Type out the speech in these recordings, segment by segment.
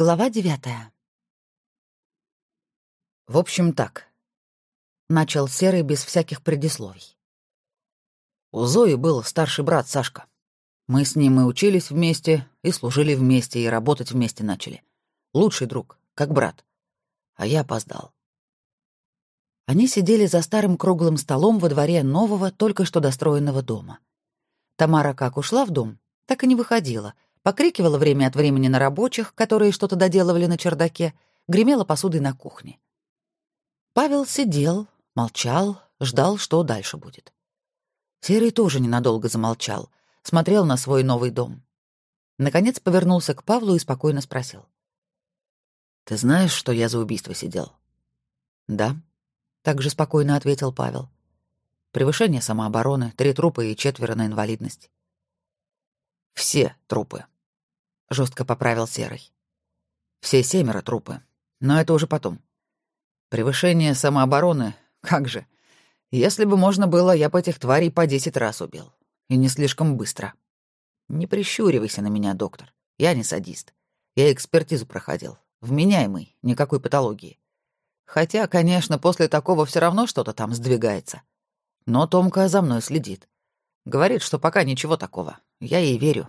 Глава девятая. «В общем, так», — начал Серый без всяких предисловий. «У Зои был старший брат Сашка. Мы с ним и учились вместе, и служили вместе, и работать вместе начали. Лучший друг, как брат. А я опоздал. Они сидели за старым круглым столом во дворе нового, только что достроенного дома. Тамара как ушла в дом, так и не выходила — покрикивала время от времени на рабочих, которые что-то доделывали на чердаке, гремела посудой на кухне. Павел сидел, молчал, ждал, что дальше будет. Серый тоже ненадолго замолчал, смотрел на свой новый дом. Наконец повернулся к Павлу и спокойно спросил. «Ты знаешь, что я за убийство сидел?» «Да», — также спокойно ответил Павел. «Превышение самообороны, три трупа и четверо на инвалидность». «Все трупы», — жестко поправил Серый. «Все семеро трупы. Но это уже потом. Превышение самообороны, как же. Если бы можно было, я бы этих тварей по десять раз убил. И не слишком быстро. Не прищуривайся на меня, доктор. Я не садист. Я экспертизу проходил. Вменяемый, никакой патологии. Хотя, конечно, после такого все равно что-то там сдвигается. Но Томка за мной следит. Говорит, что пока ничего такого. Я ей верю.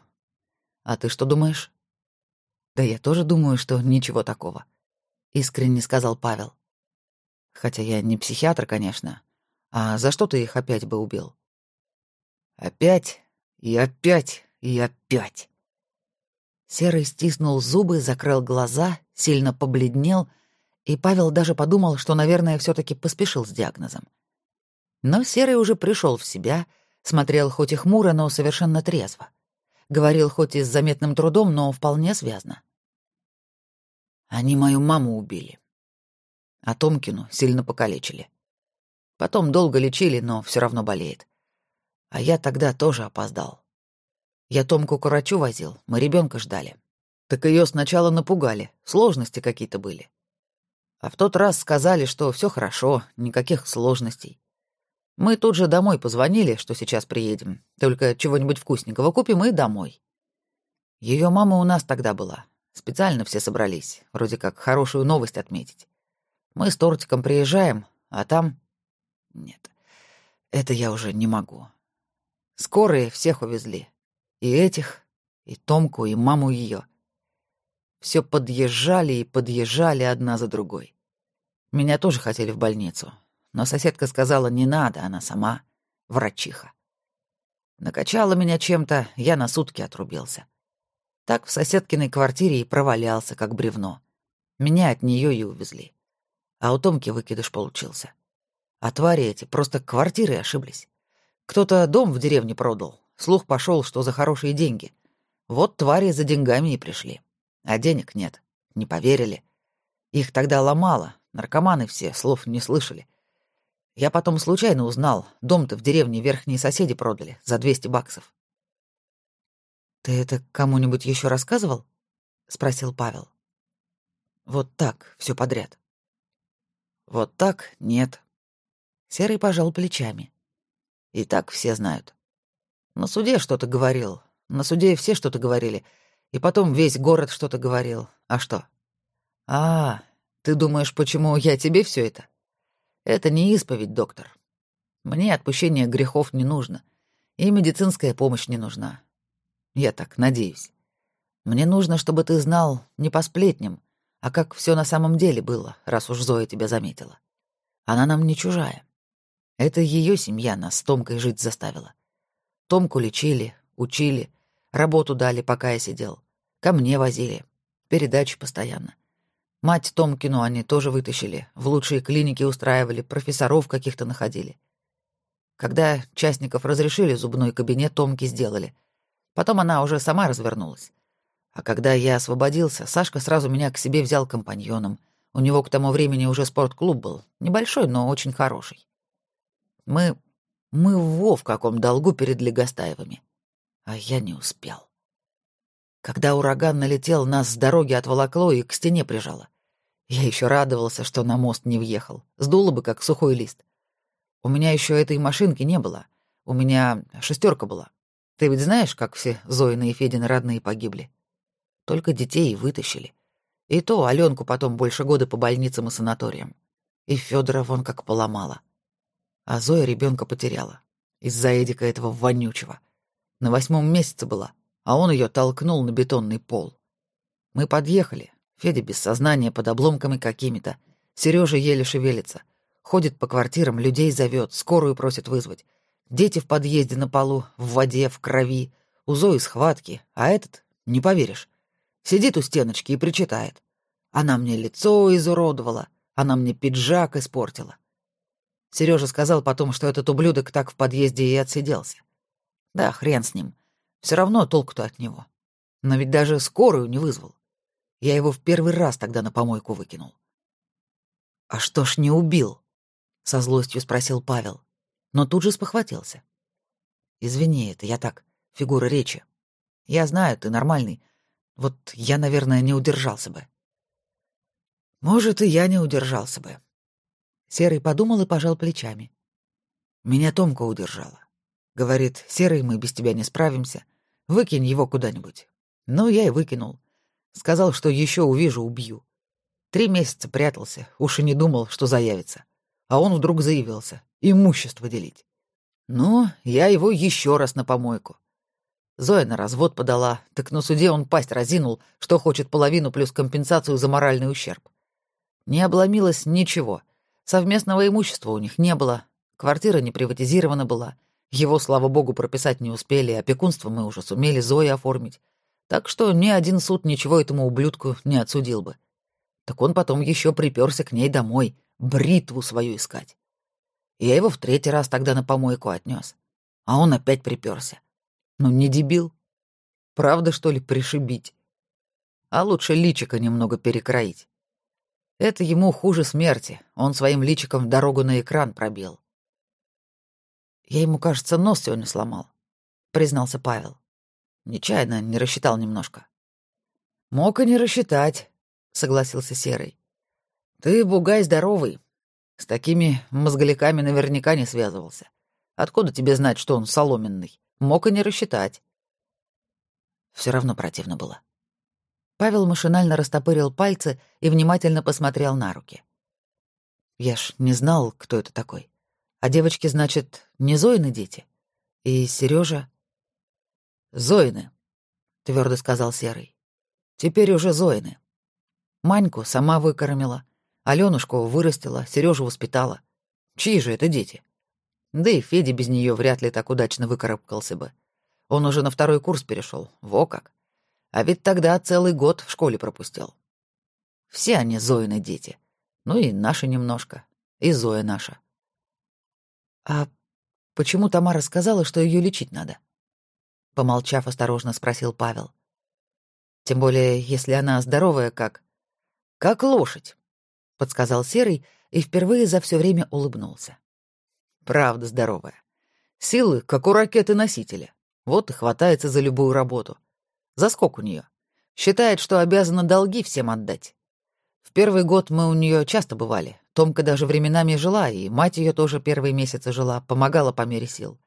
А ты что думаешь? Да я тоже думаю, что ничего такого, искренне сказал Павел. Хотя я не психиатр, конечно. А за что ты их опять бы убил? Опять и опять и опять. Серый стиснул зубы, закрыл глаза, сильно побледнел, и Павел даже подумал, что, наверное, все таки поспешил с диагнозом. Но Серый уже пришел в себя, смотрел хоть и хмуро, но совершенно трезво. Говорил хоть и с заметным трудом, но вполне связно. Они мою маму убили. А Томкину сильно покалечили. Потом долго лечили, но все равно болеет. А я тогда тоже опоздал. Я Томку к врачу возил, мы ребенка ждали. Так ее сначала напугали, сложности какие-то были. А в тот раз сказали, что все хорошо, никаких сложностей. Мы тут же домой позвонили, что сейчас приедем. Только чего-нибудь вкусненького купим и домой. Ее мама у нас тогда была. Специально все собрались, вроде как хорошую новость отметить. Мы с тортиком приезжаем, а там... Нет, это я уже не могу. Скорые всех увезли. И этих, и Томку, и маму ее. Все подъезжали и подъезжали одна за другой. Меня тоже хотели в больницу, но соседка сказала, не надо, она сама врачиха. Накачала меня чем-то, я на сутки отрубился. Так в соседкиной квартире и провалялся, как бревно. Меня от нее и увезли. А у Томки выкидыш получился. А твари эти просто квартиры ошиблись. Кто-то дом в деревне продал. Слух пошел, что за хорошие деньги. Вот твари за деньгами и пришли. А денег нет. Не поверили. Их тогда ломало. Наркоманы все, слов не слышали. Я потом случайно узнал, дом-то в деревне верхние соседи продали за 200 баксов. «Ты это кому-нибудь еще рассказывал?» — спросил Павел. «Вот так, все подряд». «Вот так нет». Серый пожал плечами. «И так все знают. На суде что-то говорил, на суде все что-то говорили, и потом весь город что-то говорил. А что?» «А, ты думаешь, почему я тебе все это?» Это не исповедь, доктор. Мне отпущение грехов не нужно, и медицинская помощь не нужна. Я так надеюсь. Мне нужно, чтобы ты знал не по сплетням, а как все на самом деле было, раз уж Зоя тебя заметила. Она нам не чужая. Это ее семья нас с Томкой жить заставила. Томку лечили, учили, работу дали, пока я сидел. Ко мне возили, передачи постоянно. Мать Томкину они тоже вытащили, в лучшие клиники устраивали, профессоров каких-то находили. Когда частников разрешили, зубной кабинет Томки сделали. Потом она уже сама развернулась. А когда я освободился, Сашка сразу меня к себе взял компаньоном. У него к тому времени уже спортклуб был. Небольшой, но очень хороший. Мы... мы во в каком долгу перед Легостаевыми. А я не успел. Когда ураган налетел, нас с дороги отволокло и к стене прижало. Я еще радовался, что на мост не въехал. Сдуло бы, как сухой лист. У меня еще этой машинки не было. У меня шестерка была. Ты ведь знаешь, как все Зоины и Федины родные погибли? Только детей вытащили. И то Аленку потом больше года по больницам и санаториям. И Федора вон как поломала. А Зоя ребенка потеряла. Из-за Эдика этого вонючего. На восьмом месяце была, а он ее толкнул на бетонный пол. Мы подъехали. Федя без сознания, под обломками какими-то. Сережа еле шевелится. Ходит по квартирам, людей зовет, скорую просит вызвать. Дети в подъезде на полу, в воде, в крови. У Зои схватки, а этот, не поверишь, сидит у стеночки и причитает. Она мне лицо изуродовала, она мне пиджак испортила. Сережа сказал потом, что этот ублюдок так в подъезде и отсиделся. Да, хрен с ним. Все равно толку-то от него. Но ведь даже скорую не вызвал. Я его в первый раз тогда на помойку выкинул. «А что ж не убил?» — со злостью спросил Павел, но тут же спохватился. «Извини, это я так, фигура речи. Я знаю, ты нормальный. Вот я, наверное, не удержался бы». «Может, и я не удержался бы». Серый подумал и пожал плечами. «Меня Томка удержала. Говорит, Серый, мы без тебя не справимся. Выкинь его куда-нибудь. Ну, я и выкинул. Сказал, что еще увижу, убью. Три месяца прятался, уж и не думал, что заявится. А он вдруг заявился. Имущество делить. Ну, я его еще раз на помойку. Зоя на развод подала, так на суде он пасть разинул, что хочет половину плюс компенсацию за моральный ущерб. Не обломилось ничего. Совместного имущества у них не было, квартира не приватизирована была. Его, слава богу, прописать не успели, опекунство мы уже сумели Зое оформить. Так что ни один суд ничего этому ублюдку не отсудил бы. Так он потом еще приперся к ней домой, бритву свою искать. Я его в третий раз тогда на помойку отнес, а он опять приперся. Ну, не дебил. Правда, что ли, пришибить? А лучше личика немного перекроить. Это ему хуже смерти. Он своим личиком дорогу на экран пробил. Я ему, кажется, нос сегодня сломал, признался Павел. Нечаянно не рассчитал немножко. Мог и не рассчитать, согласился Серый. Ты бугай здоровый. С такими мозголяками наверняка не связывался. Откуда тебе знать, что он соломенный? Мог и не рассчитать. Все равно противно было. Павел машинально растопырил пальцы и внимательно посмотрел на руки. Я ж не знал, кто это такой. А девочки, значит, не Зоины дети? И Сережа «Зоины», — твердо сказал Серый. «Теперь уже Зоины. Маньку сама выкормила, Алёнушку вырастила, Сережу воспитала. Чьи же это дети? Да и Федя без нее вряд ли так удачно выкарабкался бы. Он уже на второй курс перешел, во как. А ведь тогда целый год в школе пропустил. Все они Зоины дети. Ну и наши немножко. И Зоя наша. А почему Тамара сказала, что ее лечить надо? помолчав, осторожно спросил Павел. Тем более, если она здоровая, как как лошадь, подсказал Серый и впервые за все время улыбнулся. Правда здоровая. Силы, как у ракеты-носителя. Вот и хватается за любую работу. За сколько у нее? Считает, что обязана долги всем отдать. В первый год мы у нее часто бывали. Томка даже временами жила, и мать ее тоже первые месяцы жила, помогала по мере сил.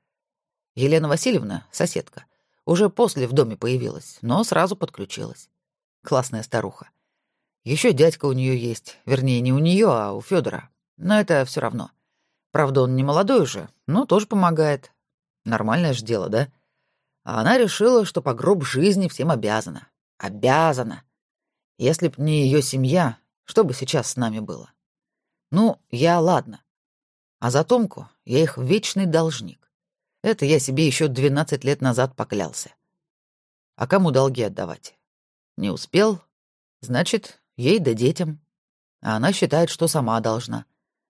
Елена Васильевна, соседка, уже после в доме появилась, но сразу подключилась. Классная старуха. Еще дядька у нее есть, вернее, не у нее, а у Федора. Но это все равно. Правда, он не молодой уже, но тоже помогает. Нормальное же дело, да? А она решила, что по гроб жизни всем обязана. Обязана. Если б не ее семья, что бы сейчас с нами было? Ну, я ладно. А за Томку я их вечный должник. Это я себе еще 12 лет назад поклялся. А кому долги отдавать? Не успел? Значит, ей да детям. А она считает, что сама должна.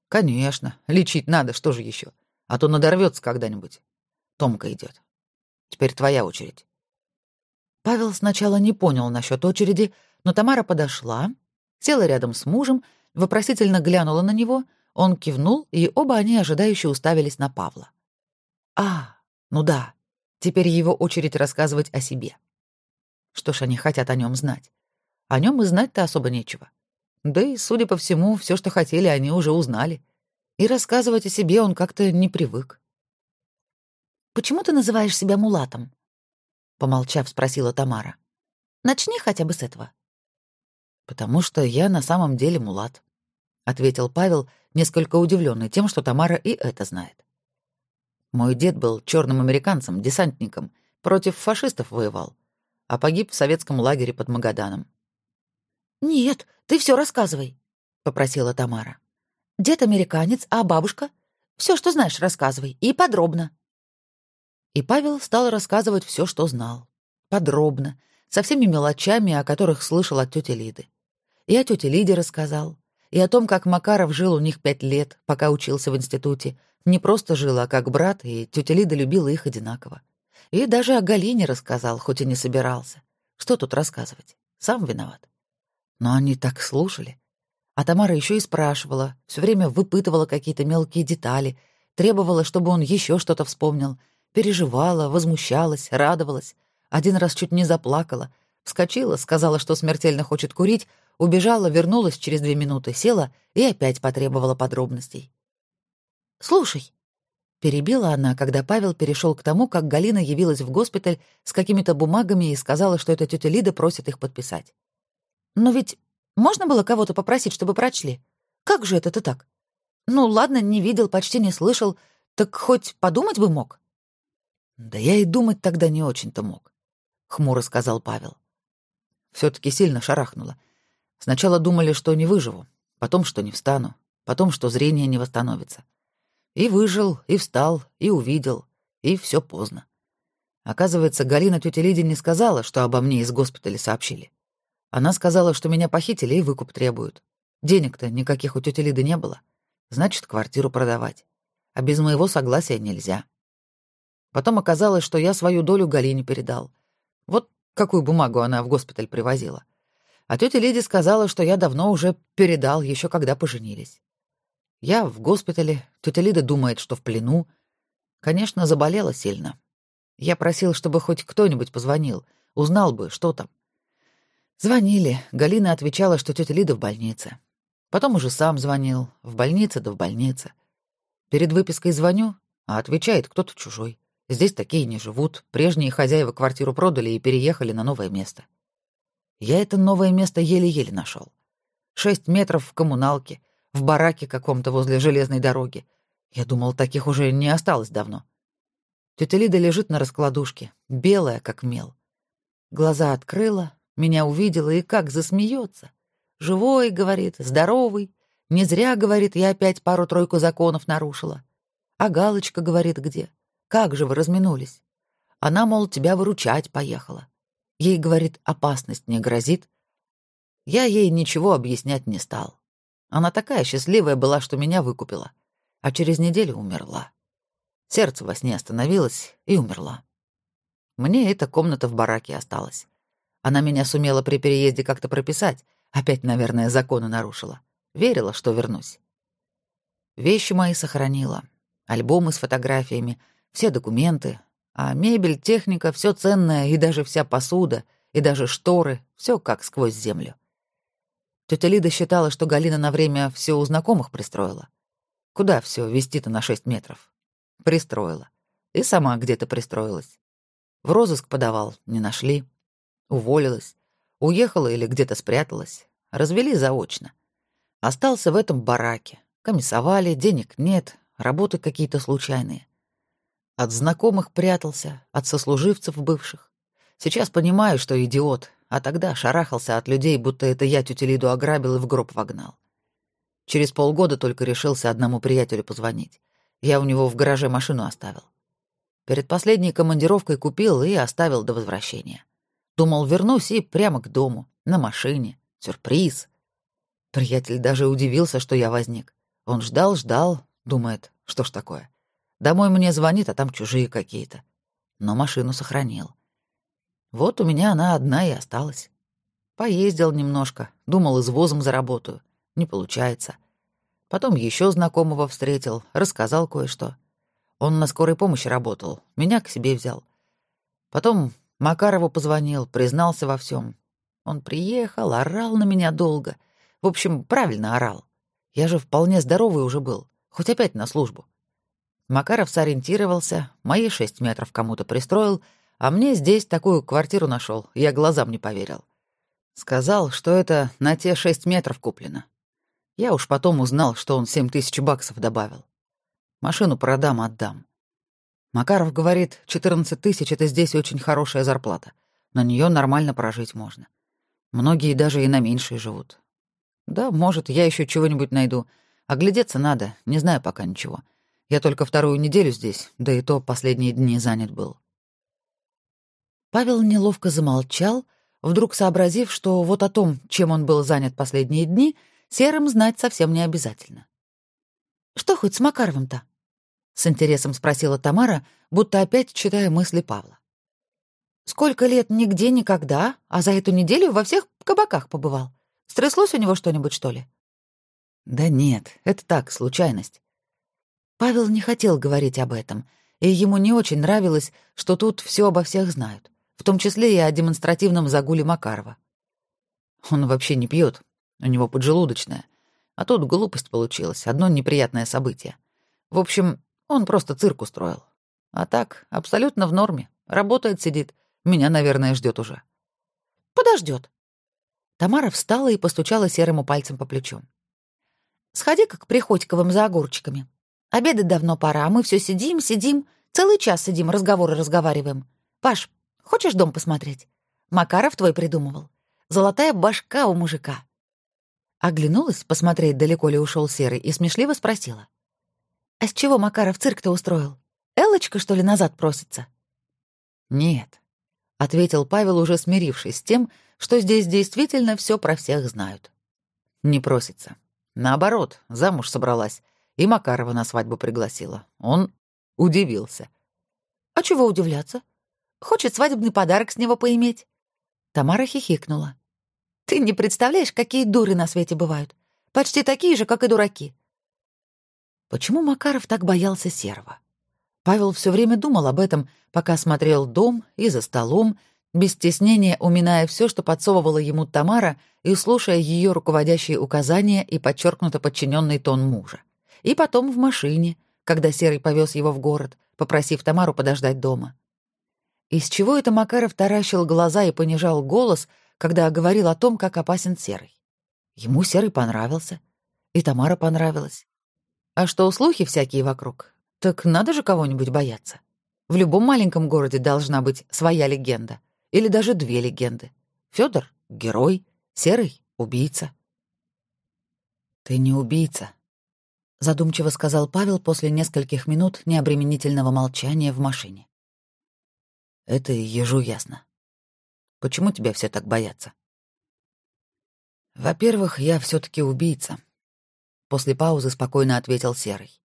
Конечно, лечить надо, что же еще? А то надорвется когда-нибудь. Томка идет. Теперь твоя очередь. Павел сначала не понял насчет очереди, но Тамара подошла, села рядом с мужем, вопросительно глянула на него, он кивнул, и оба они ожидающе уставились на Павла. А, ну да, теперь его очередь рассказывать о себе. Что ж они хотят о нем знать? О нем и знать-то особо нечего. Да и, судя по всему, все, что хотели, они уже узнали. И рассказывать о себе он как-то не привык. «Почему ты называешь себя мулатом?» Помолчав, спросила Тамара. «Начни хотя бы с этого». «Потому что я на самом деле мулат», — ответил Павел, несколько удивленный тем, что Тамара и это знает. «Мой дед был черным американцем, десантником, против фашистов воевал, а погиб в советском лагере под Магаданом». «Нет, ты все рассказывай», — попросила Тамара. «Дед американец, а бабушка? Все, что знаешь, рассказывай, и подробно». И Павел стал рассказывать все, что знал. Подробно, со всеми мелочами, о которых слышал от тети Лиды. И о тете Лиде рассказал, и о том, как Макаров жил у них пять лет, пока учился в институте. Не просто жил, а как брат, и тетя Лида любила их одинаково. И даже о Галине рассказал, хоть и не собирался. Что тут рассказывать? Сам виноват. Но они так слушали. А Тамара еще и спрашивала, все время выпытывала какие-то мелкие детали, требовала, чтобы он еще что-то вспомнил, переживала, возмущалась, радовалась. Один раз чуть не заплакала, вскочила, сказала, что смертельно хочет курить, Убежала, вернулась через две минуты, села и опять потребовала подробностей. «Слушай», — перебила она, когда Павел перешел к тому, как Галина явилась в госпиталь с какими-то бумагами и сказала, что эта тетя Лида просит их подписать. «Но ведь можно было кого-то попросить, чтобы прочли? Как же это ты так? Ну, ладно, не видел, почти не слышал, так хоть подумать бы мог». «Да я и думать тогда не очень-то мог», — хмуро сказал Павел. все таки сильно шарахнуло. Сначала думали, что не выживу, потом, что не встану, потом, что зрение не восстановится. И выжил, и встал, и увидел, и все поздно. Оказывается, Галина тетя Лиде не сказала, что обо мне из госпиталя сообщили. Она сказала, что меня похитили и выкуп требуют. Денег-то никаких у тети Лиды не было. Значит, квартиру продавать. А без моего согласия нельзя. Потом оказалось, что я свою долю Галине передал. Вот какую бумагу она в госпиталь привозила. А тетя Лиди сказала, что я давно уже передал, еще когда поженились. Я в госпитале, тетя Лида думает, что в плену. Конечно, заболела сильно. Я просил, чтобы хоть кто-нибудь позвонил, узнал бы, что там. Звонили. Галина отвечала, что тетя Лида в больнице. Потом уже сам звонил. В больнице да в больнице. Перед выпиской звоню, а отвечает кто-то чужой. Здесь такие не живут. Прежние хозяева квартиру продали и переехали на новое место. Я это новое место еле-еле нашел. Шесть метров в коммуналке, в бараке каком-то возле железной дороги. Я думал, таких уже не осталось давно. Тетя Лида лежит на раскладушке, белая, как мел. Глаза открыла, меня увидела и как засмеется. Живой, говорит, здоровый. Не зря, говорит, я опять пару-тройку законов нарушила. А галочка, говорит, где? Как же вы разминулись? Она, мол, тебя выручать поехала. Ей, говорит, опасность не грозит. Я ей ничего объяснять не стал. Она такая счастливая была, что меня выкупила. А через неделю умерла. Сердце во сне остановилось и умерла. Мне эта комната в бараке осталась. Она меня сумела при переезде как-то прописать. Опять, наверное, законы нарушила. Верила, что вернусь. Вещи мои сохранила. Альбомы с фотографиями, все документы, а мебель, техника, все ценное, и даже вся посуда, и даже шторы, все как сквозь землю. Тетя Лида считала, что Галина на время все у знакомых пристроила. Куда все вести-то на шесть метров? Пристроила. И сама где-то пристроилась. В розыск подавал, не нашли. Уволилась. Уехала или где-то спряталась. Развели заочно. Остался в этом бараке. Комиссовали, денег нет, работы какие-то случайные. От знакомых прятался, от сослуживцев бывших. Сейчас понимаю, что идиот, а тогда шарахался от людей, будто это я тетю Лиду ограбил и в гроб вогнал. Через полгода только решился одному приятелю позвонить. Я у него в гараже машину оставил. Перед последней командировкой купил и оставил до возвращения. Думал, вернусь и прямо к дому, на машине. Сюрприз. Приятель даже удивился, что я возник. Он ждал, ждал, думает, что ж такое. Домой мне звонит, а там чужие какие-то. Но машину сохранил. Вот у меня она одна и осталась. Поездил немножко, думал, извозом заработаю. Не получается. Потом еще знакомого встретил, рассказал кое-что. Он на скорой помощи работал, меня к себе взял. Потом Макарову позвонил, признался во всем. Он приехал, орал на меня долго. В общем, правильно орал. Я же вполне здоровый уже был, хоть опять на службу. Макаров сориентировался, мои шесть метров кому-то пристроил, а мне здесь такую квартиру нашел, я глазам не поверил. Сказал, что это на те шесть метров куплено. Я уж потом узнал, что он семь тысяч баксов добавил. Машину продам, отдам. Макаров говорит, 14 тысяч — это здесь очень хорошая зарплата. На нее нормально прожить можно. Многие даже и на меньшие живут. Да, может, я еще чего-нибудь найду. Оглядеться надо, не знаю пока ничего. Я только вторую неделю здесь, да и то последние дни занят был. Павел неловко замолчал, вдруг сообразив, что вот о том, чем он был занят последние дни, серым знать совсем не обязательно. «Что хоть с Макаровым-то?» — с интересом спросила Тамара, будто опять читая мысли Павла. «Сколько лет нигде никогда, а за эту неделю во всех кабаках побывал. Стряслось у него что-нибудь, что ли?» «Да нет, это так, случайность». Павел не хотел говорить об этом, и ему не очень нравилось, что тут все обо всех знают, в том числе и о демонстративном загуле Макарова. Он вообще не пьет, у него поджелудочная. А тут глупость получилась, одно неприятное событие. В общем, он просто цирк устроил. А так, абсолютно в норме. Работает, сидит. Меня, наверное, ждет уже. Подождет. Тамара встала и постучала серому пальцем по плечу. Сходи-ка к Приходьковым за огурчиками. Обедать давно пора, мы все сидим, сидим, целый час сидим, разговоры разговариваем. Паш, хочешь дом посмотреть? Макаров твой придумывал. Золотая башка у мужика. Оглянулась посмотреть, далеко ли ушел Серый, и смешливо спросила. «А с чего Макаров цирк-то устроил? Элочка, что ли, назад просится?» «Нет», — ответил Павел, уже смирившись с тем, что здесь действительно все про всех знают. «Не просится. Наоборот, замуж собралась, и Макарова на свадьбу пригласила. Он удивился». «А чего удивляться? Хочет свадебный подарок с него поиметь?» Тамара хихикнула. «Ты не представляешь, какие дуры на свете бывают. Почти такие же, как и дураки. Почему Макаров так боялся Серого? Павел все время думал об этом, пока смотрел дом и за столом, без стеснения уминая все, что подсовывала ему Тамара, и слушая ее руководящие указания и подчеркнуто подчиненный тон мужа. И потом в машине, когда Серый повез его в город, попросив Тамару подождать дома. Из чего это Макаров таращил глаза и понижал голос, когда говорил о том, как опасен Серый? Ему Серый понравился, и Тамара понравилась. А что слухи всякие вокруг, так надо же кого-нибудь бояться. В любом маленьком городе должна быть своя легенда. Или даже две легенды. Федор — герой, Серый — убийца. «Ты не убийца», — задумчиво сказал Павел после нескольких минут необременительного молчания в машине. «Это ежу ясно. Почему тебя все так боятся?» «Во-первых, я все таки убийца», После паузы спокойно ответил Серый.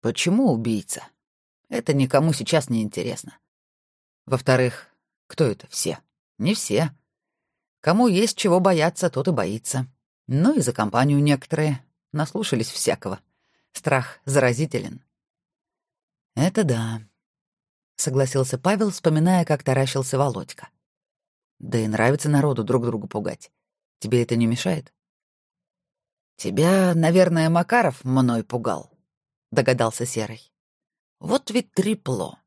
Почему убийца? Это никому сейчас не интересно. Во-вторых, кто это все? Не все. Кому есть чего бояться, тот и боится. Ну и за компанию некоторые. Наслушались всякого. Страх заразителен. Это да, согласился Павел, вспоминая, как таращился Володька. Да и нравится народу друг другу пугать. Тебе это не мешает? «Тебя, наверное, Макаров мной пугал», — догадался Серый. «Вот ведь трепло.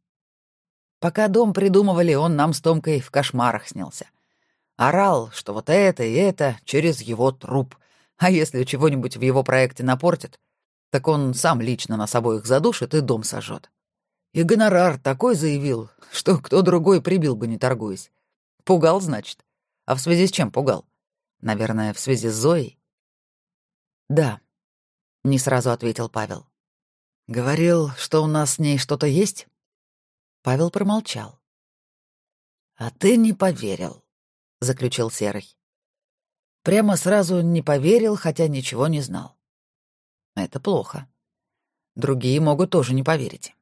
Пока дом придумывали, он нам с Томкой в кошмарах снился. Орал, что вот это и это через его труп. А если чего-нибудь в его проекте напортит, так он сам лично нас обоих задушит и дом сожжет. И гонорар такой заявил, что кто другой прибил бы, не торгуясь. Пугал, значит. А в связи с чем пугал? Наверное, в связи с Зоей? «Да», — не сразу ответил Павел. «Говорил, что у нас с ней что-то есть?» Павел промолчал. «А ты не поверил», — заключил Серый. «Прямо сразу не поверил, хотя ничего не знал. Это плохо. Другие могут тоже не поверить.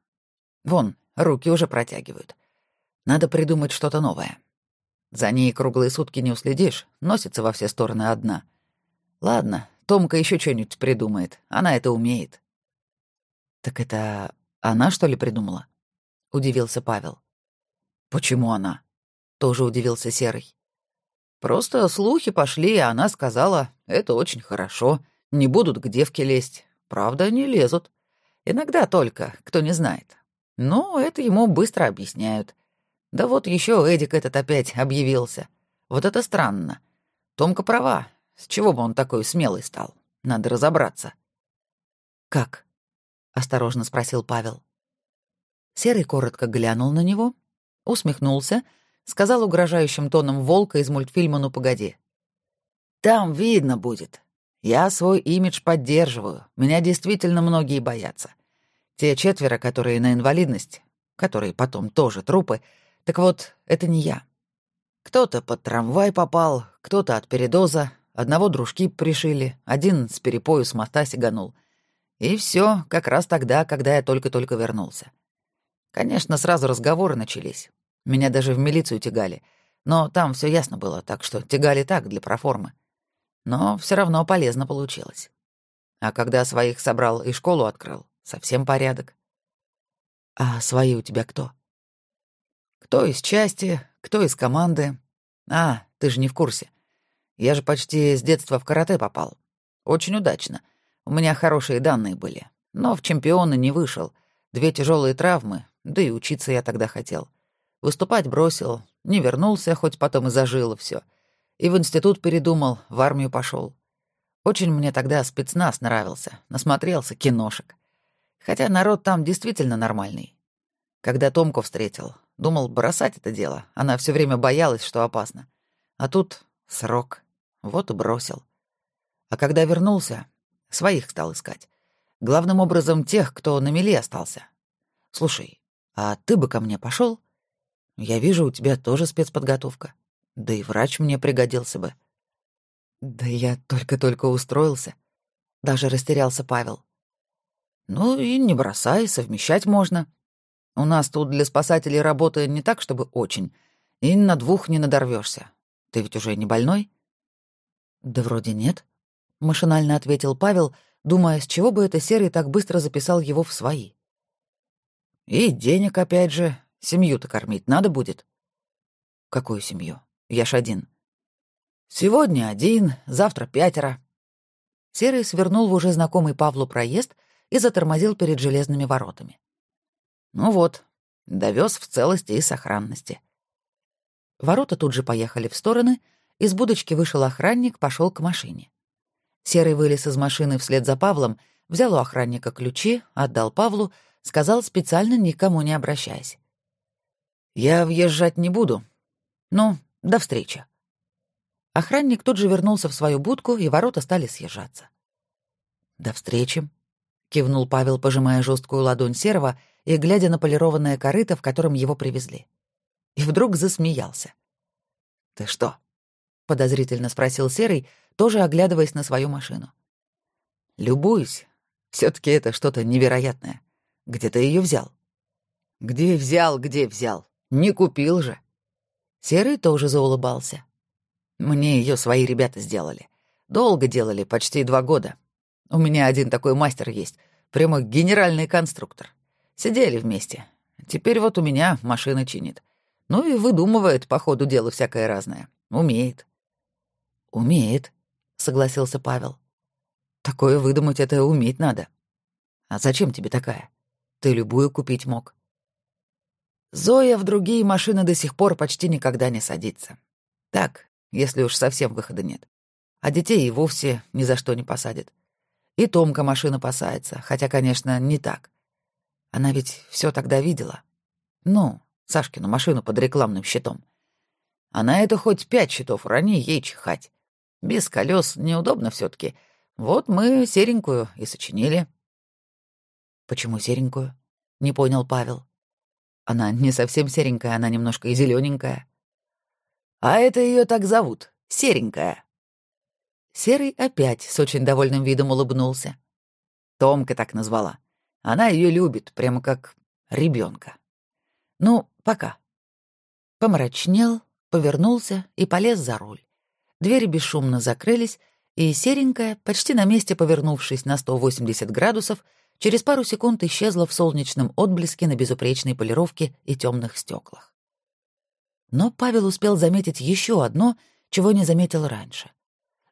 Вон, руки уже протягивают. Надо придумать что-то новое. За ней круглые сутки не уследишь, носится во все стороны одна. Ладно, Томка еще что-нибудь придумает. Она это умеет. Так это она, что ли, придумала? Удивился Павел. Почему она? Тоже удивился Серый. Просто слухи пошли, и она сказала, это очень хорошо, не будут к девке лезть. Правда, не лезут. Иногда только, кто не знает. Но это ему быстро объясняют. Да вот еще Эдик этот опять объявился. Вот это странно. Томка права. С чего бы он такой смелый стал? Надо разобраться. «Как?» — осторожно спросил Павел. Серый коротко глянул на него, усмехнулся, сказал угрожающим тоном волка из мультфильма «Ну, погоди». «Там видно будет. Я свой имидж поддерживаю. Меня действительно многие боятся. Те четверо, которые на инвалидность, которые потом тоже трупы, так вот, это не я. Кто-то под трамвай попал, кто-то от передоза, одного дружки пришили, один с перепою с моста сиганул. И все как раз тогда, когда я только-только вернулся. Конечно, сразу разговоры начались. Меня даже в милицию тягали. Но там все ясно было, так что тягали так, для проформы. Но все равно полезно получилось. А когда своих собрал и школу открыл, совсем порядок. А свои у тебя кто? Кто из части, кто из команды. А, ты же не в курсе. Я же почти с детства в карате попал. Очень удачно. У меня хорошие данные были. Но в чемпионы не вышел. Две тяжелые травмы, да и учиться я тогда хотел. Выступать бросил, не вернулся, хоть потом и зажило все. И в институт передумал, в армию пошел. Очень мне тогда спецназ нравился, насмотрелся киношек. Хотя народ там действительно нормальный. Когда Томку встретил, думал бросать это дело. Она все время боялась, что опасно. А тут срок. Вот и бросил. А когда вернулся, своих стал искать. Главным образом тех, кто на мели остался. Слушай, а ты бы ко мне пошел? Я вижу, у тебя тоже спецподготовка. Да и врач мне пригодился бы. Да я только-только устроился. Даже растерялся Павел. Ну и не бросай, совмещать можно. У нас тут для спасателей работы не так, чтобы очень. И на двух не надорвешься. Ты ведь уже не больной? Да вроде нет, машинально ответил Павел, думая, с чего бы это Серый так быстро записал его в свои. И денег опять же, семью-то кормить надо будет. Какую семью? Ж один. Сегодня один, завтра пятеро. Серый свернул в уже знакомый Павлу проезд и затормозил перед железными воротами. Ну вот, довез в целости и сохранности. Ворота тут же поехали в стороны, из будочки вышел охранник, пошел к машине. Серый вылез из машины вслед за Павлом, взял у охранника ключи, отдал Павлу, сказал специально никому не обращаясь. «Я въезжать не буду. Ну, до встречи». Охранник тут же вернулся в свою будку, и ворота стали съезжаться. «До встречи», — кивнул Павел, пожимая жесткую ладонь Серого и глядя на полированное корыто, в котором его привезли. И вдруг засмеялся. «Ты что?» — подозрительно спросил Серый, тоже оглядываясь на свою машину. «Любуюсь. все таки это что-то невероятное. Где ты ее взял?» «Где взял, где взял? Не купил же». Серый тоже заулыбался. «Мне ее свои ребята сделали. Долго делали, почти два года. У меня один такой мастер есть, прямо генеральный конструктор. Сидели вместе. Теперь вот у меня машина чинит. Ну и выдумывает по ходу дела всякое разное. Умеет. Умеет, согласился Павел. Такое выдумать это уметь надо. А зачем тебе такая? Ты любую купить мог. Зоя в другие машины до сих пор почти никогда не садится. Так, если уж совсем выхода нет. А детей и вовсе ни за что не посадит. И Томка машина посадится, хотя, конечно, не так. Она ведь все тогда видела. Ну, Сашкину машину под рекламным щитом. А на это хоть пять щитов урони, ей чихать. Без колес неудобно все таки Вот мы серенькую и сочинили. Почему серенькую? Не понял Павел. Она не совсем серенькая, она немножко и зелененькая. А это ее так зовут, серенькая. Серый опять с очень довольным видом улыбнулся. Томка так назвала. Она ее любит, прямо как ребенка. Ну, пока. Помрачнел, повернулся и полез за руль. Двери бесшумно закрылись, и серенькая, почти на месте повернувшись на 180 градусов, через пару секунд исчезла в солнечном отблеске на безупречной полировке и темных стеклах. Но Павел успел заметить еще одно, чего не заметил раньше.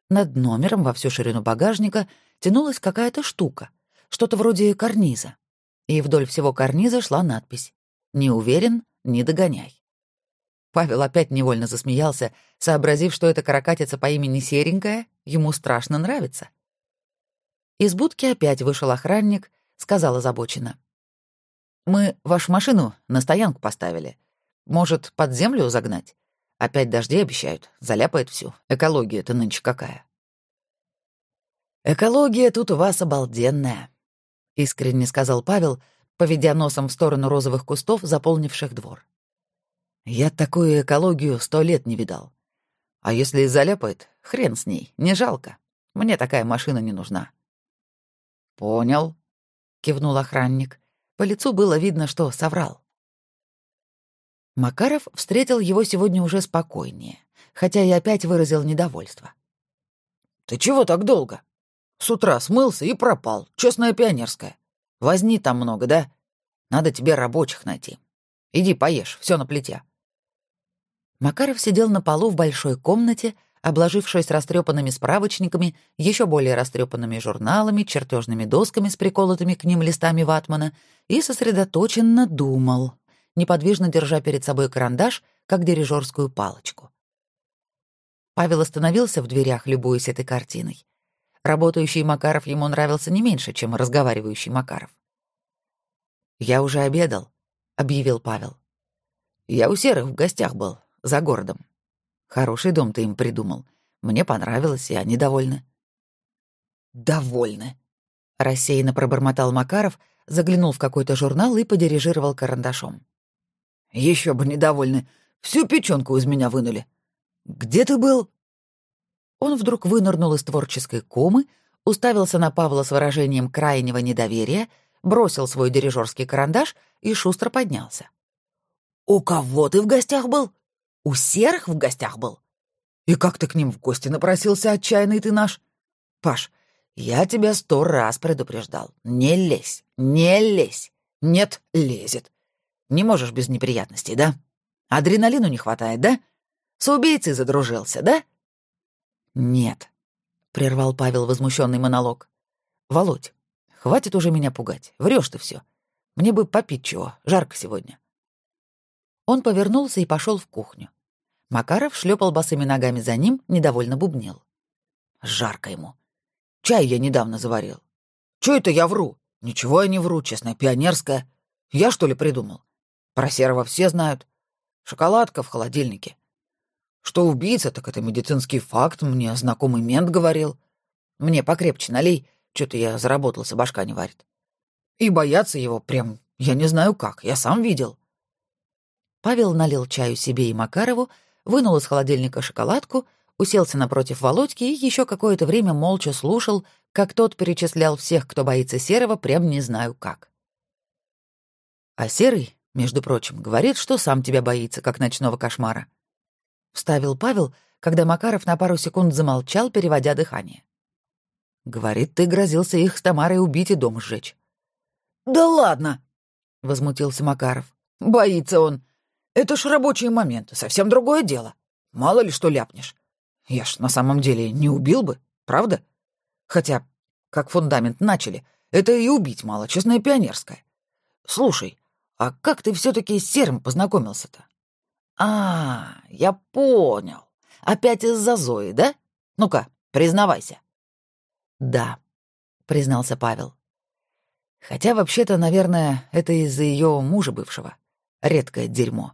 Над номером во всю ширину багажника тянулась какая-то штука, что-то вроде карниза. И вдоль всего карниза шла надпись «Не уверен, не догоняй». Павел опять невольно засмеялся, сообразив, что эта каракатица по имени Серенькая ему страшно нравится. Из будки опять вышел охранник, сказал озабоченно. «Мы вашу машину на стоянку поставили. Может, под землю загнать? Опять дожди обещают, заляпает всю. Экология-то нынче какая?» «Экология тут у вас обалденная», — искренне сказал Павел, поведя носом в сторону розовых кустов, заполнивших двор. Я такую экологию сто лет не видал. А если и заляпает, хрен с ней, не жалко. Мне такая машина не нужна. Понял, кивнул охранник. По лицу было видно, что соврал. Макаров встретил его сегодня уже спокойнее, хотя и опять выразил недовольство. «Ты чего так долго? С утра смылся и пропал, честная пионерская. Возни там много, да? Надо тебе рабочих найти. Иди поешь, все на плите». Макаров сидел на полу в большой комнате, обложившись растрепанными справочниками, еще более растрепанными журналами, чертежными досками с приколотыми к ним листами ватмана, и сосредоточенно думал, неподвижно держа перед собой карандаш, как дирижерскую палочку. Павел остановился в дверях, любуясь этой картиной. Работающий Макаров ему нравился не меньше, чем разговаривающий Макаров. «Я уже обедал», — объявил Павел. «Я у Серых в гостях был, за городом. Хороший дом ты им придумал. Мне понравилось, и они довольны». «Довольны», — рассеянно пробормотал Макаров, заглянул в какой-то журнал и подирижировал карандашом. Еще бы недовольны. Всю печенку из меня вынули. Где ты был?» Он вдруг вынырнул из творческой комы, уставился на Павла с выражением крайнего недоверия, бросил свой дирижерский карандаш и шустро поднялся. «У кого ты в гостях был?» У серых в гостях был? И как ты к ним в гости напросился, отчаянный ты наш? Паш, я тебя сто раз предупреждал. Не лезь, не лезь. Нет, лезет. Не можешь без неприятностей, да? Адреналину не хватает, да? С убийцей задружился, да? Нет, прервал Павел возмущенный монолог. Володь, хватит уже меня пугать. Врешь ты все. Мне бы попить чего, жарко сегодня. Он повернулся и пошел в кухню. Макаров шлепал босыми ногами за ним, недовольно бубнил. Жарко ему. Чай я недавно заварил. Чё это я вру? Ничего я не вру, честно, пионерская. Я что ли придумал? Про серого все знают. Шоколадка в холодильнике. Что убийца, так это медицинский факт, мне знакомый мент говорил. Мне покрепче налей, что-то я заработался, башка не варит. И бояться его прям, я не знаю как, я сам видел. Павел налил чаю себе и Макарову, вынул из холодильника шоколадку, уселся напротив Володьки и еще какое-то время молча слушал, как тот перечислял всех, кто боится Серого, прям не знаю как. А Серый, между прочим, говорит, что сам тебя боится, как ночного кошмара. Вставил Павел, когда Макаров на пару секунд замолчал, переводя дыхание. Говорит, ты грозился их с Тамарой убить и дом сжечь. «Да ладно!» — возмутился Макаров. «Боится он. Это ж рабочие моменты, совсем другое дело. Мало ли что ляпнешь. Я ж на самом деле не убил бы, правда? Хотя, как фундамент начали, это и убить мало, честное пионерское. Слушай, а как ты все таки с Серым познакомился-то? А, я понял. Опять из-за Зои, да? Ну-ка, признавайся. Да, признался Павел. Хотя вообще-то, наверное, это из-за ее мужа бывшего. Редкое дерьмо.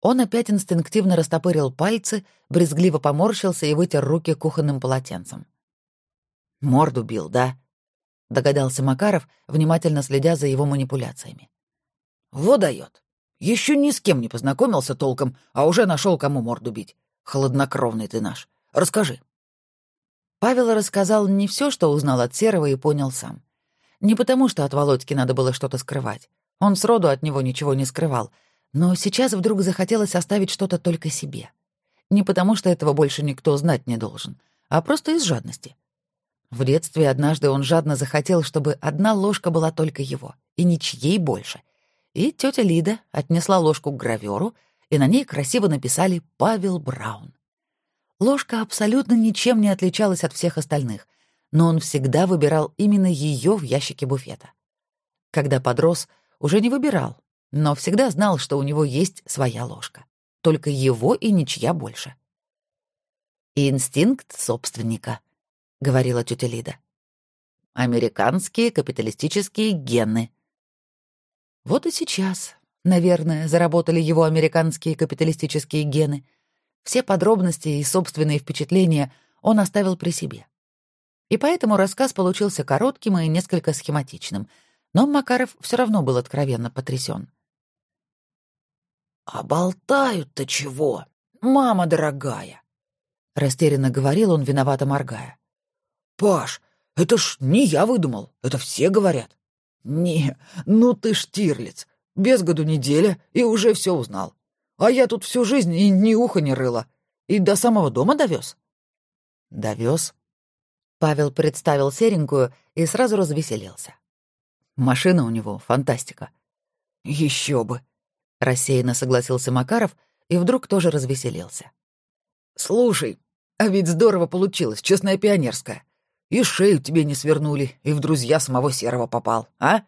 Он опять инстинктивно растопырил пальцы, брезгливо поморщился и вытер руки кухонным полотенцем. «Морду бил, да?» — догадался Макаров, внимательно следя за его манипуляциями. «Вот дает. Еще ни с кем не познакомился толком, а уже нашел, кому морду бить. Холоднокровный ты наш. Расскажи». Павел рассказал не все, что узнал от Серого и понял сам. Не потому, что от Володьки надо было что-то скрывать. Он сроду от него ничего не скрывал — но сейчас вдруг захотелось оставить что-то только себе. Не потому, что этого больше никто знать не должен, а просто из жадности. В детстве однажды он жадно захотел, чтобы одна ложка была только его, и ничьей больше. И тетя Лида отнесла ложку к гравёру, и на ней красиво написали «Павел Браун». Ложка абсолютно ничем не отличалась от всех остальных, но он всегда выбирал именно ее в ящике буфета. Когда подрос, уже не выбирал, но всегда знал, что у него есть своя ложка. только его и ничья больше. «Инстинкт собственника», — говорила тетя Лида. «Американские капиталистические гены». Вот и сейчас, наверное, заработали его американские капиталистические гены. Все подробности и собственные впечатления он оставил при себе. И поэтому рассказ получился коротким и несколько схематичным, но Макаров все равно был откровенно потрясен. «А болтают-то чего, мама дорогая?» — растерянно говорил он, виновато моргая. «Паш, это ж не я выдумал, это все говорят». «Не, ну ты штирлиц, без году неделя и уже все узнал. А я тут всю жизнь и ни уха не рыла. И до самого дома довез. Довез. Павел представил серенькую и сразу развеселился. Машина у него фантастика. Еще бы, рассеянно согласился Макаров и вдруг тоже развеселился. Слушай, а ведь здорово получилось, честная пионерская. И шею тебе не свернули, и в друзья самого Серого попал, а?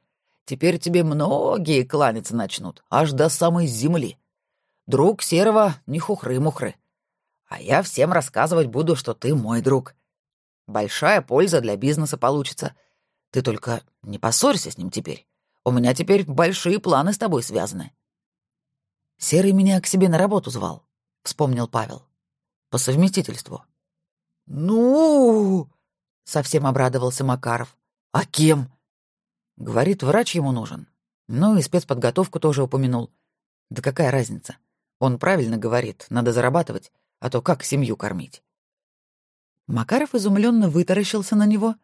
Теперь тебе многие кланяться начнут, аж до самой земли. Друг Серого не хухры-мухры. А я всем рассказывать буду, что ты мой друг. Большая польза для бизнеса получится. Ты только не поссорься с ним теперь. У меня теперь большие планы с тобой связаны. Серый меня к себе на работу звал, вспомнил Павел. По совместительству. Ну, совсем обрадовался Макаров. А кем? Говорит, врач ему нужен. Ну и спецподготовку тоже упомянул. Да какая разница? Он правильно говорит, надо зарабатывать, а то как семью кормить? Макаров изумленно вытаращился на него,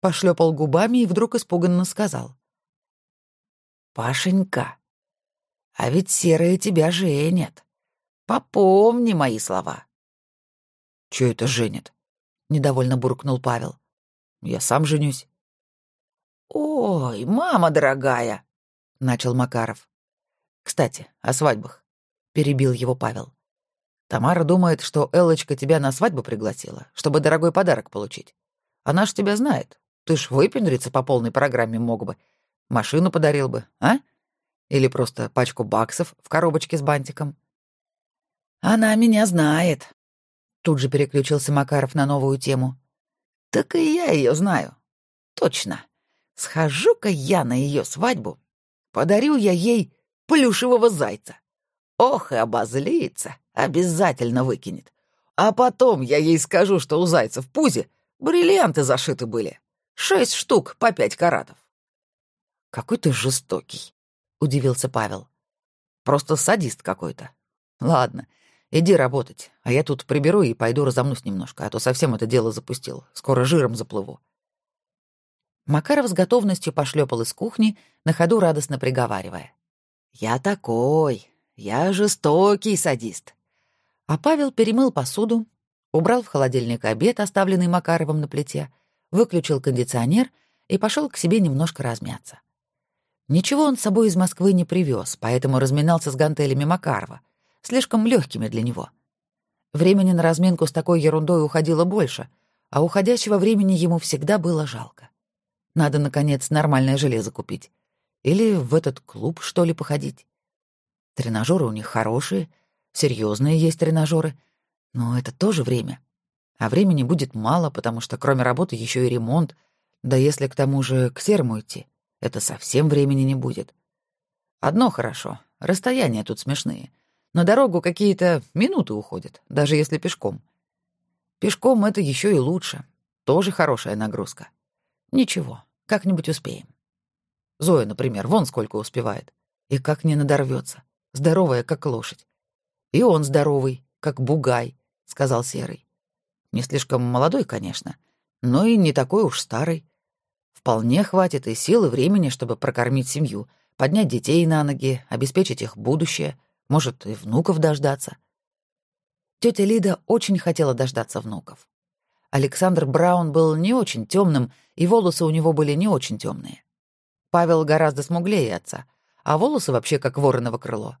пошлепал губами и вдруг испуганно сказал. «Пашенька, а ведь серые тебя женят. Попомни мои слова». «Чё это женят?» — недовольно буркнул Павел. «Я сам женюсь». «Ой, мама дорогая!» — начал Макаров. «Кстати, о свадьбах», — перебил его Павел. Тамара думает, что Элочка тебя на свадьбу пригласила, чтобы дорогой подарок получить. Она ж тебя знает. Ты ж выпендриться по полной программе мог бы. Машину подарил бы, а? Или просто пачку баксов в коробочке с бантиком. Она меня знает. Тут же переключился Макаров на новую тему. Так и я ее знаю. Точно. Схожу-ка я на ее свадьбу. Подарю я ей плюшевого зайца. Ох, и обозлится. Обязательно выкинет. А потом я ей скажу, что у зайца в пузе бриллианты зашиты были. Шесть штук по пять каратов. «Какой ты жестокий», — удивился Павел. «Просто садист какой-то. Ладно, иди работать, а я тут приберу и пойду разомнусь немножко, а то совсем это дело запустил. Скоро жиром заплыву». Макаров с готовностью пошлепал из кухни, на ходу радостно приговаривая. «Я такой, я жестокий садист. А Павел перемыл посуду, убрал в холодильник обед, оставленный Макаровым на плите, выключил кондиционер и пошел к себе немножко размяться. Ничего он с собой из Москвы не привез, поэтому разминался с гантелями Макарова, слишком легкими для него. Времени на разминку с такой ерундой уходило больше, а уходящего времени ему всегда было жалко. Надо, наконец, нормальное железо купить. Или в этот клуб, что ли, походить. Тренажеры у них хорошие — Серьезные есть тренажеры, но это тоже время. А времени будет мало, потому что кроме работы еще и ремонт. Да если к тому же к серому идти, это совсем времени не будет. Одно хорошо, расстояния тут смешные. На дорогу какие-то минуты уходят, даже если пешком. Пешком это еще и лучше. Тоже хорошая нагрузка. Ничего, как-нибудь успеем. Зоя, например, вон сколько успевает. И как не надорвется. Здоровая, как лошадь. «И он здоровый, как бугай», — сказал Серый. «Не слишком молодой, конечно, но и не такой уж старый. Вполне хватит и сил, и времени, чтобы прокормить семью, поднять детей на ноги, обеспечить их будущее, может, и внуков дождаться». Тетя Лида очень хотела дождаться внуков. Александр Браун был не очень темным, и волосы у него были не очень темные. Павел гораздо смуглее отца, а волосы вообще как вороново крыло.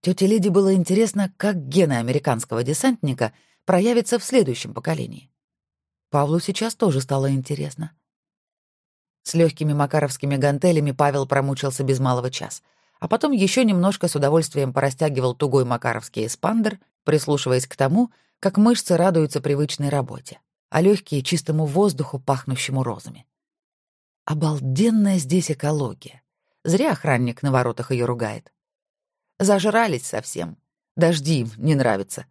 Тете Лиде было интересно, как гены американского десантника проявятся в следующем поколении. Павлу сейчас тоже стало интересно. С легкими макаровскими гантелями Павел промучился без малого час, а потом еще немножко с удовольствием порастягивал тугой макаровский эспандер, прислушиваясь к тому, как мышцы радуются привычной работе, а легкие чистому воздуху, пахнущему розами. Обалденная здесь экология. Зря охранник на воротах ее ругает. Зажрались совсем. Дожди им не нравятся.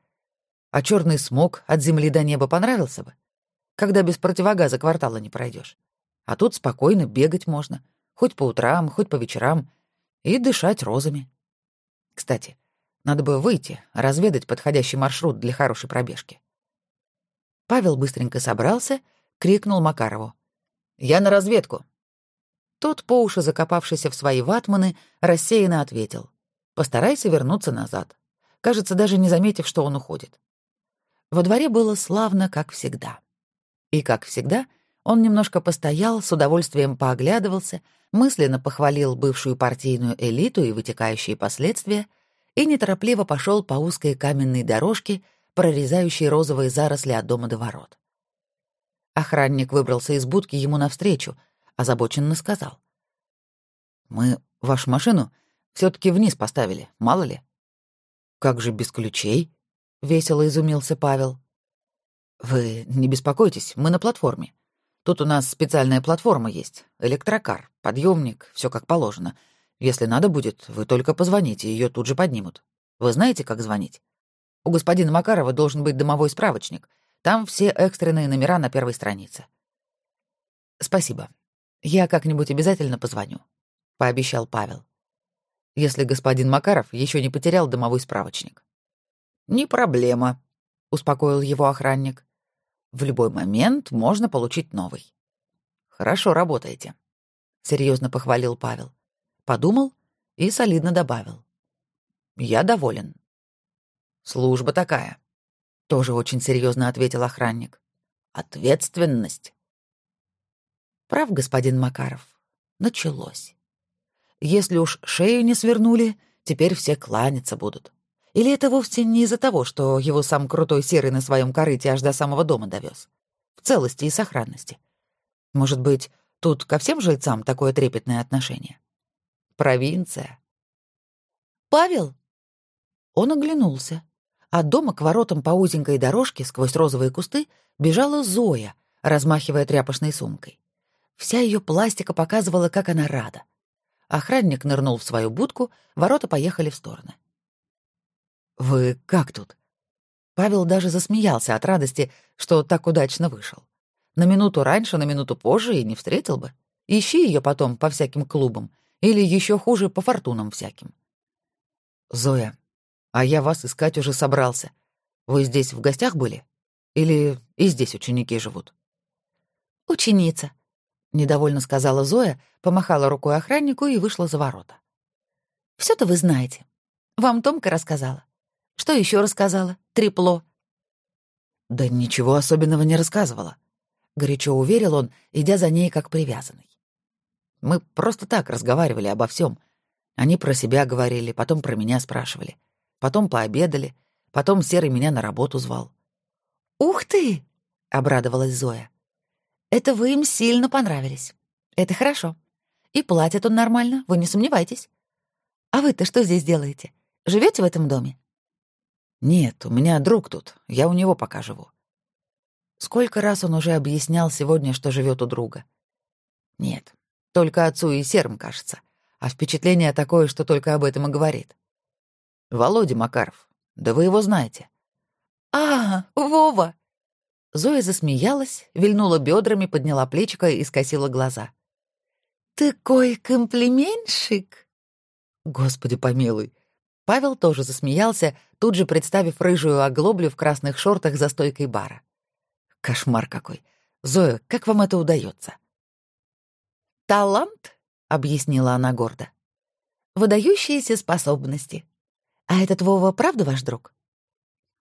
А черный смог от земли до неба понравился бы, когда без противогаза квартала не пройдешь. А тут спокойно бегать можно, хоть по утрам, хоть по вечерам, и дышать розами. Кстати, надо бы выйти, разведать подходящий маршрут для хорошей пробежки. Павел быстренько собрался, крикнул Макарову. «Я на разведку!» Тот, по уши закопавшийся в свои ватманы, рассеянно ответил. «Постарайся вернуться назад». Кажется, даже не заметив, что он уходит. Во дворе было славно, как всегда. И, как всегда, он немножко постоял, с удовольствием пооглядывался, мысленно похвалил бывшую партийную элиту и вытекающие последствия и неторопливо пошел по узкой каменной дорожке, прорезающей розовые заросли от дома до ворот. Охранник выбрался из будки ему навстречу, озабоченно сказал. «Мы вашу машину все таки вниз поставили, мало ли». «Как же без ключей?» — весело изумился Павел. «Вы не беспокойтесь, мы на платформе. Тут у нас специальная платформа есть, электрокар, подъемник, все как положено. Если надо будет, вы только позвоните, ее тут же поднимут. Вы знаете, как звонить? У господина Макарова должен быть домовой справочник. Там все экстренные номера на первой странице. Спасибо. Я как-нибудь обязательно позвоню, пообещал Павел. Если господин Макаров еще не потерял домовой справочник. Не проблема, успокоил его охранник. В любой момент можно получить новый. Хорошо работаете, серьезно похвалил Павел. Подумал и солидно добавил. Я доволен. Служба такая. Тоже очень серьезно ответил охранник. Ответственность. Прав господин Макаров. Началось. Если уж шею не свернули, теперь все кланяться будут. Или это вовсе не из-за того, что его сам крутой серый на своем корыте аж до самого дома довез? В целости и сохранности. Может быть, тут ко всем жильцам такое трепетное отношение? Провинция. «Павел?» Он оглянулся. От дома к воротам по узенькой дорожке сквозь розовые кусты бежала Зоя, размахивая тряпочной сумкой. Вся ее пластика показывала, как она рада. Охранник нырнул в свою будку, ворота поехали в стороны. «Вы как тут?» Павел даже засмеялся от радости, что так удачно вышел. На минуту раньше, на минуту позже и не встретил бы. Ищи ее потом по всяким клубам, или еще хуже, по фортунам всяким. «Зоя, а я вас искать уже собрался. Вы здесь в гостях были? Или и здесь ученики живут?» «Ученица», — недовольно сказала Зоя, помахала рукой охраннику и вышла за ворота. все то вы знаете. Вам Томка рассказала. Что еще рассказала? Трепло. Да ничего особенного не рассказывала. Горячо уверил он, идя за ней как привязанный. Мы просто так разговаривали обо всем. Они про себя говорили, потом про меня спрашивали. Потом пообедали, потом Серый меня на работу звал. «Ух ты!» — обрадовалась Зоя. «Это вы им сильно понравились. Это хорошо. И платят он нормально, вы не сомневайтесь. А вы-то что здесь делаете? Живете в этом доме?» «Нет, у меня друг тут, я у него пока живу». Сколько раз он уже объяснял сегодня, что живет у друга. Нет, только отцу и серым кажется, а впечатление такое, что только об этом и говорит. Володя Макаров, да вы его знаете. «А, Вова!» Зоя засмеялась, вильнула бедрами, подняла плечико и скосила глаза. «Такой комплиментшик!» «Господи помилуй, Павел тоже засмеялся, тут же представив рыжую оглоблю в красных шортах за стойкой бара. Кошмар какой. Зоя, как вам это удается? Талант, объяснила она гордо. Выдающиеся способности. А этот Вова правда ваш друг?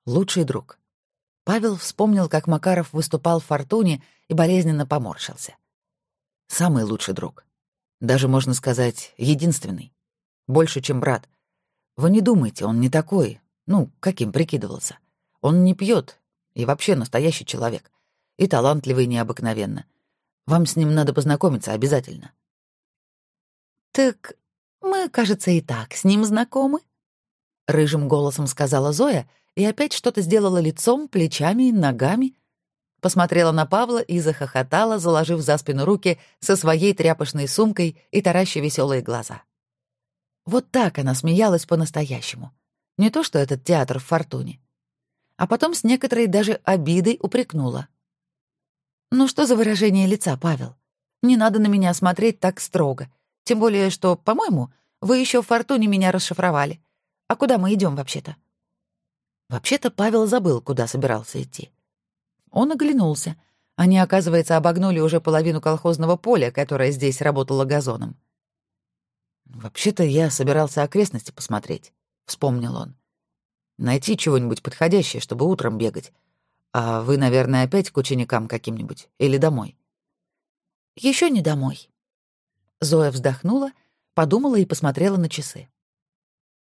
Лучший друг. Павел вспомнил, как Макаров выступал в «Фортуне» и болезненно поморщился. Самый лучший друг. Даже, можно сказать, единственный. Больше, чем брат. Вы не думайте, он не такой, ну, каким прикидывался. Он не пьет и вообще настоящий человек. И талантливый необыкновенно. Вам с ним надо познакомиться обязательно. Так Мы, кажется, и так с ним знакомы. Рыжим голосом сказала Зоя и опять что-то сделала лицом, плечами, ногами. Посмотрела на Павла и захохотала, заложив за спину руки со своей тряпочной сумкой и тараща веселые глаза. Вот так она смеялась по-настоящему. Не то что этот театр в фортуне. А потом с некоторой даже обидой упрекнула. «Ну что за выражение лица, Павел? Не надо на меня смотреть так строго. Тем более, что, по-моему, вы еще в фортуне меня расшифровали. А куда мы идем вообще-то?» Вообще-то Павел забыл, куда собирался идти. Он оглянулся. Они, оказывается, обогнули уже половину колхозного поля, которое здесь работало газоном. «Вообще-то я собирался окрестности посмотреть», — вспомнил он. «Найти чего-нибудь подходящее, чтобы утром бегать. А вы, наверное, опять к ученикам каким-нибудь или домой?» Еще не домой». Зоя вздохнула, подумала и посмотрела на часы.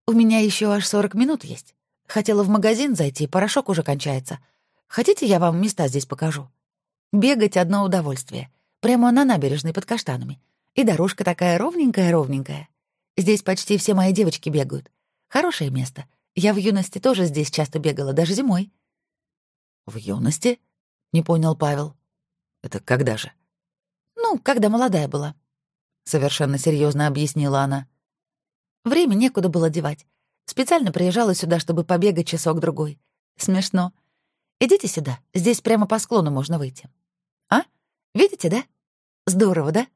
«У меня еще аж сорок минут есть. Хотела в магазин зайти, порошок уже кончается. Хотите, я вам места здесь покажу? Бегать — одно удовольствие. Прямо на набережной под каштанами. И дорожка такая ровненькая-ровненькая. Здесь почти все мои девочки бегают. Хорошее место. Я в юности тоже здесь часто бегала, даже зимой». «В юности?» — не понял Павел. «Это когда же?» «Ну, когда молодая была», — совершенно серьезно объяснила она. «Время некуда было девать. Специально приезжала сюда, чтобы побегать часок-другой. Смешно. Идите сюда, здесь прямо по склону можно выйти. А? Видите, да? Здорово, да?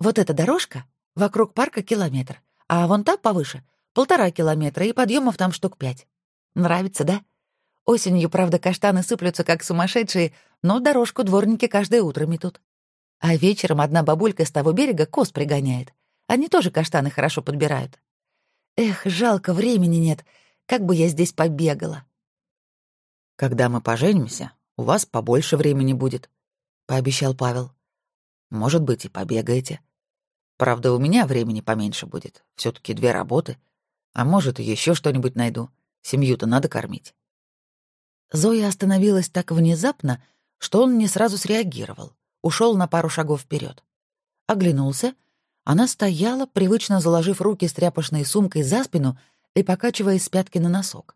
Вот эта дорожка вокруг парка километр, а вон та повыше — полтора километра, и подъемов там штук пять. Нравится, да? Осенью, правда, каштаны сыплются как сумасшедшие, но дорожку дворники каждое утро метут. А вечером одна бабулька с того берега коз пригоняет. Они тоже каштаны хорошо подбирают. Эх, жалко, времени нет. Как бы я здесь побегала. Когда мы поженимся, у вас побольше времени будет, пообещал Павел. Может быть, и побегаете. Правда, у меня времени поменьше будет. все таки две работы. А может, еще что-нибудь найду. Семью-то надо кормить. Зоя остановилась так внезапно, что он не сразу среагировал. Ушел на пару шагов вперед. Оглянулся — она стояла, привычно заложив руки с тряпочной сумкой за спину и покачиваясь с пятки на носок.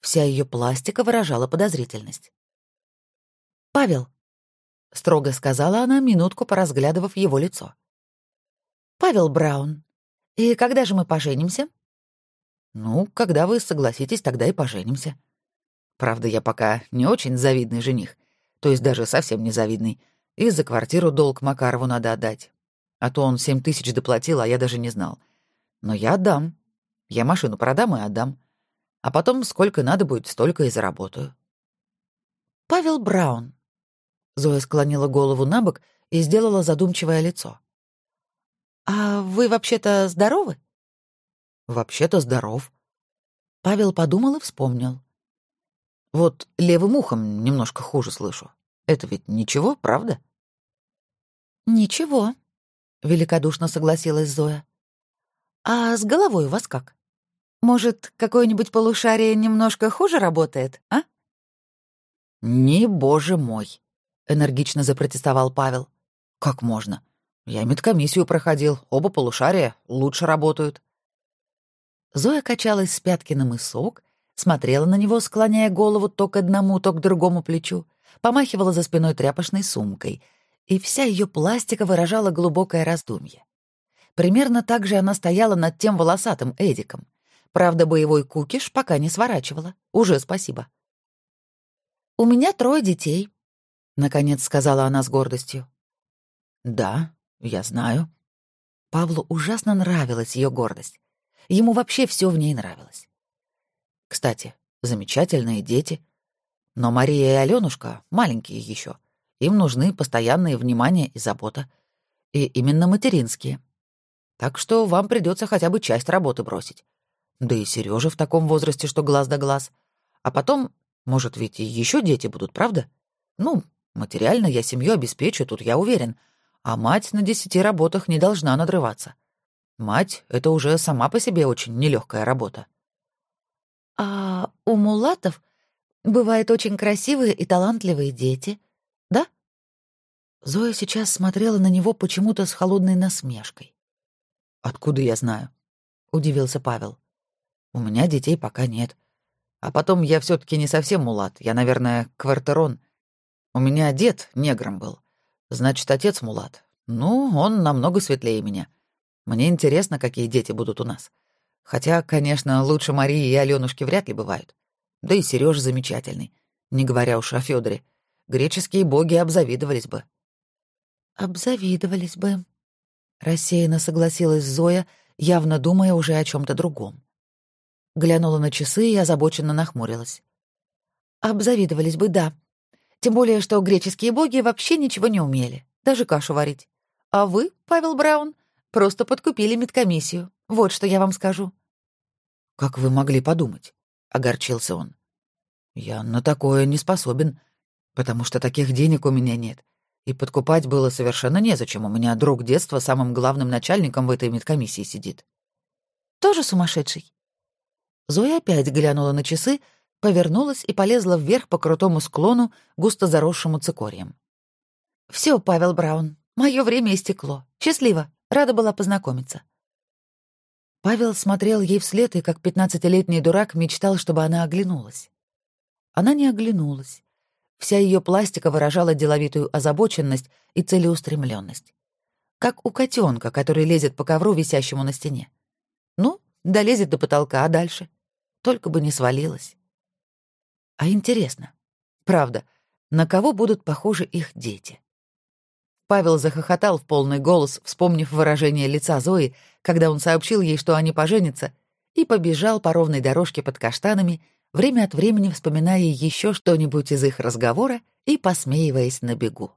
Вся ее пластика выражала подозрительность. «Павел», — строго сказала она, минутку поразглядывав его лицо. «Павел Браун, и когда же мы поженимся?» «Ну, когда вы согласитесь, тогда и поженимся. Правда, я пока не очень завидный жених, то есть даже совсем не завидный, и за квартиру долг Макарову надо отдать. А то он семь тысяч доплатил, а я даже не знал. Но я отдам. Я машину продам и отдам. А потом сколько надо будет, столько и заработаю. Павел Браун. Зоя склонила голову на бок и сделала задумчивое лицо. А вы вообще-то здоровы? Вообще-то здоров. Павел подумал и вспомнил. Вот левым ухом немножко хуже слышу. Это ведь ничего, правда? Ничего, — великодушно согласилась Зоя. «А с головой у вас как? Может, какое-нибудь полушарие немножко хуже работает, а?» «Не, боже мой!» — энергично запротестовал Павел. «Как можно? Я медкомиссию проходил, оба полушария лучше работают». Зоя качалась с пятки на мысок, смотрела на него, склоняя голову то к одному, то к другому плечу, помахивала за спиной тряпочной сумкой — и вся ее пластика выражала глубокое раздумье. Примерно так же она стояла над тем волосатым Эдиком. Правда, боевой кукиш пока не сворачивала. Уже спасибо. «У меня трое детей», — наконец сказала она с гордостью. «Да, я знаю». Павлу ужасно нравилась ее гордость. Ему вообще все в ней нравилось. Кстати, замечательные дети. Но Мария и Алёнушка маленькие еще. Им нужны постоянное внимание и забота. И именно материнские. Так что вам придется хотя бы часть работы бросить. Да и Сережа в таком возрасте, что глаз да глаз. А потом, может, ведь и еще дети будут, правда? Ну, материально я семью обеспечу, тут я уверен. А мать на десяти работах не должна надрываться. Мать — это уже сама по себе очень нелегкая работа. А у мулатов бывают очень красивые и талантливые дети, да?» Зоя сейчас смотрела на него почему-то с холодной насмешкой. «Откуда я знаю?» — удивился Павел. «У меня детей пока нет. А потом я все таки не совсем мулат, я, наверное, квартерон. У меня дед негром был. Значит, отец мулат. Ну, он намного светлее меня. Мне интересно, какие дети будут у нас. Хотя, конечно, лучше Марии и Алёнушки вряд ли бывают. Да и Серёж замечательный, не говоря уж о Фёдоре. Греческие боги обзавидовались бы. Обзавидовались бы, рассеянно согласилась Зоя, явно думая уже о чем то другом. Глянула на часы и озабоченно нахмурилась. Обзавидовались бы, да. Тем более, что греческие боги вообще ничего не умели, даже кашу варить. А вы, Павел Браун, просто подкупили медкомиссию. Вот что я вам скажу. Как вы могли подумать? огорчился он. Я на такое не способен, потому что таких денег у меня нет. И подкупать было совершенно незачем. У меня друг детства самым главным начальником в этой медкомиссии сидит. Тоже сумасшедший. Зоя опять глянула на часы, повернулась и полезла вверх по крутому склону, густо заросшему цикорием. Все, Павел Браун, мое время истекло. Счастливо, рада была познакомиться. Павел смотрел ей вслед и, как пятнадцатилетний дурак, мечтал, чтобы она оглянулась. Она не оглянулась. Вся ее пластика выражала деловитую озабоченность и целеустремленность. Как у котенка, который лезет по ковру, висящему на стене. Ну, долезет до потолка, а дальше? Только бы не свалилась. А интересно, правда, на кого будут похожи их дети? Павел захохотал в полный голос, вспомнив выражение лица Зои, когда он сообщил ей, что они поженятся, и побежал по ровной дорожке под каштанами, время от времени вспоминая еще что-нибудь из их разговора и посмеиваясь на бегу.